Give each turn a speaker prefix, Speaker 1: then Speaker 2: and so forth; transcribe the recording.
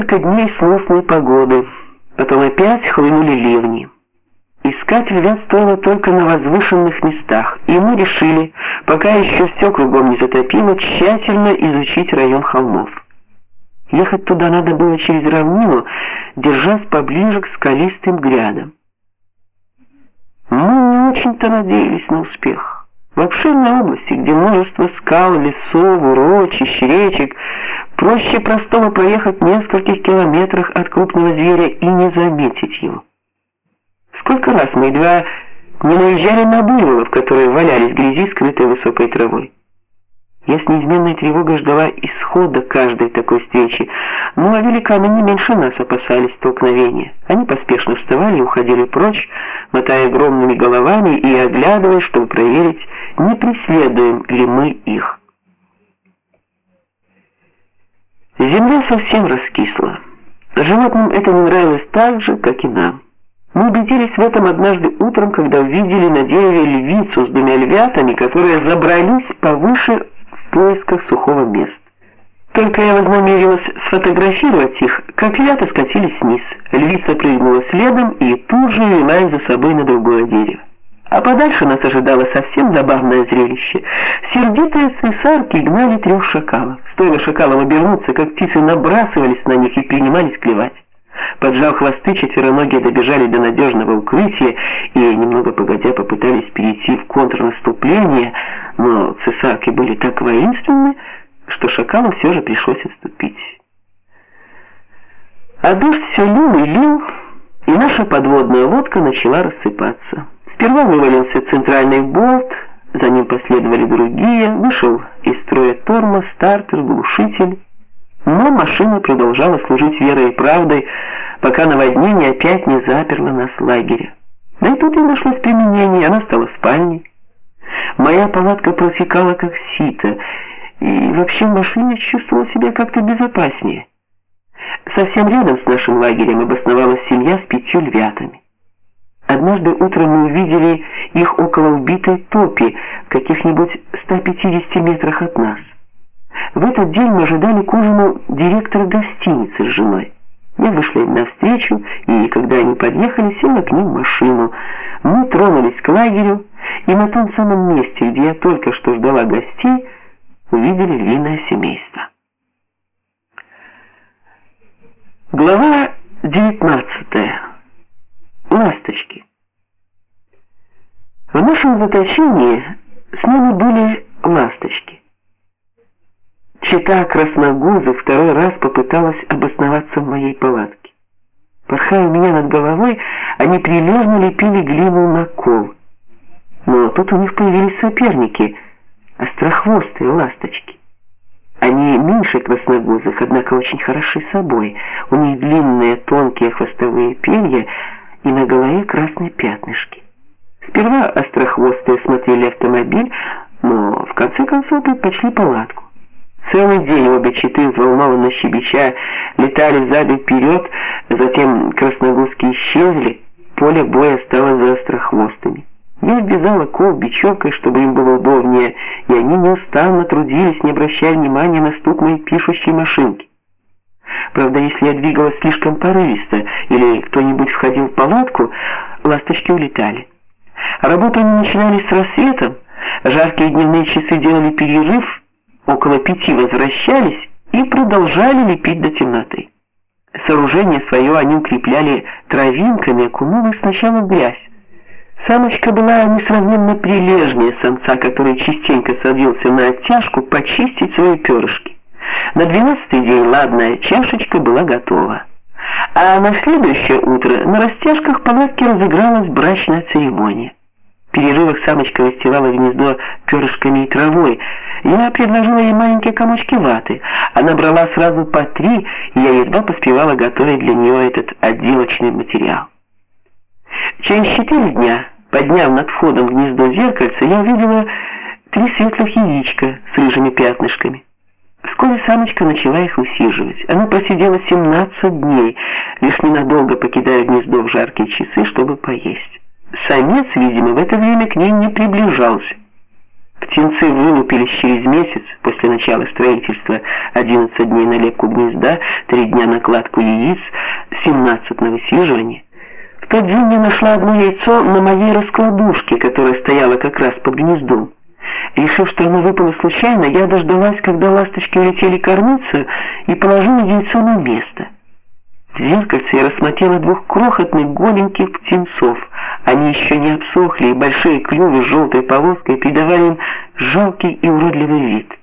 Speaker 1: несколько дней сносной погоды, потом опять хлынули ливни. Искать львят стоило только на возвышенных местах, и мы решили, пока еще все кругом не затопило, тщательно изучить район холмов. Ехать туда надо было через равнину, держась поближе к скалистым грядам. Мы не очень-то надеялись на успех. В обширной области, где множество скал, лесов, урочищ, речек, проще простого проехать нескольких километрах от крупного зверя и не заметить его. Сколько раз мы едва не наезжали на буйволов, которые валялись в грязи, скрытой высокой травой. Я с неизменной тревогой ждала исхода каждой такой встречи, но а великаны не меньше нас опасались столкновения. Они поспешно вставали и уходили прочь, мотая огромными головами и оглядываясь, чтобы проверить, не преследуем ли мы их. Земля совсем раскисла. Животным это не нравилось так же, как и нам. Мы убедились в этом однажды утром, когда увидели на дереве львицу с двумя львятами, которые забрались повыше в поисках сухого места. Только я вознамерилась сфотографировать их, как львята скатились вниз. Львица прыгнула следом и тут же вела за собой на другое дерево. А подальше нас ожидало совсем забавное зрелище. Сердитые цесарки гнали трех шакалов. Стоило шакалам обернуться, как птицы набрасывались на них и принимались клевать. Поджав хвосты, четвероногие добежали до надежного укрытия и немного погодя попытались перейти в контрнаступление, но цесарки были так воинственны, что шакалам все же пришлось отступить. А дождь все лил и лил, и наша подводная лодка начала рассыпаться. Сперва вывалился центральный болт, за ним последовали другие, вышел из строя тормоз, стартер, глушитель. Но машина продолжала служить верой и правдой, пока наводнение опять не заперло нас в лагере. Да и тут и нашлось применение, она стала спальней. Моя палатка протекала как сито, и вообще в машине чувствовала себя как-то безопаснее. Совсем рядом с нашим лагерем обосновалась семья с пятью львятами. Однажды утром мы увидели их около убитой топи, в каких-нибудь 150 метрах от нас. В этот день мы ожидали к ужину директора гостиницы с женой. Вышла им навстречу, и когда они подъехали, села к ним в машину. Мы тронулись к лагерю, и на том самом месте, где я только что ждала гостей, увидели львиное семейство. Глава 19. Ласточки. В нашем заточении с нами были ласточки. Чита красногузых второй раз попыталась обосноваться в моей палатке. Порхая у меня над головой, они прилежно лепили глину на кол. Но тут у них появились соперники, острохвостые ласточки. Они меньше красногузых, однако очень хороши собой. У них длинные тонкие хвостовые перья и на голове красные пятнышки. Сперва острохвостые смотрели автомобиль, но в конце концов предпочли палатку. Целый день обе читы, взволнованно щебеча, летали сзади вперед, затем красногузки исчезли, поле боя стало за острохвостыми. Я обвязала кол бечевкой, чтобы им было удобнее, и они неустанно трудились, не обращая внимания на стук моей пишущей машинки. Правда, если я двигалась слишком порывисто или кто-нибудь входил в палатку, ласточки улетали. Работу они начинали с рассветом, жаркие дневные часы делали перерыв, около пяти возвращались и продолжали лепить до темноты. Сооружение свое они укрепляли травинками, окунули сначала в грязь. Самочка была несравненно прилежнее самца, который частенько садился на оттяжку почистить свои перышки. На двенадцатый день ладная чашечка была готова. А на следующее утро на растяжках палатки разыгралась брачная церемония. Перерывах самочка выстилала гнездо перышками и травой. Я предложила ей маленькие комочки ваты. Она брала сразу по три, и я едва поспевала готовить для нее этот отделочный материал. Через четыре дня, подняв над входом гнездо зеркальце, я увидела три светлых яичка с рыжими пятнышками. Вскоре самочка начала их усиживать. Она просидела 17 дней, лишь ненадолго покидая гнездо в жаркие часы, чтобы поесть. Самец, видимо, в это время к ней не приближался. Птенцы вылупились через месяц после начала строительства, 11 дней на лепку гнезда, 3 дня на кладку яиц, 17 на высиживание. В тот день я нашла одно яйцо на моей раскладушке, которая стояла как раз под гнездом. Решив, что оно выпало случайно, я дождалась, когда ласточки улетели кормиться, и положила яйцо на место. В зеркальце я рассмотрела двух крохотных голеньких птенцов. Они еще не обсохли, и большие клювы с желтой полоской придавали им жалкий и уродливый вид.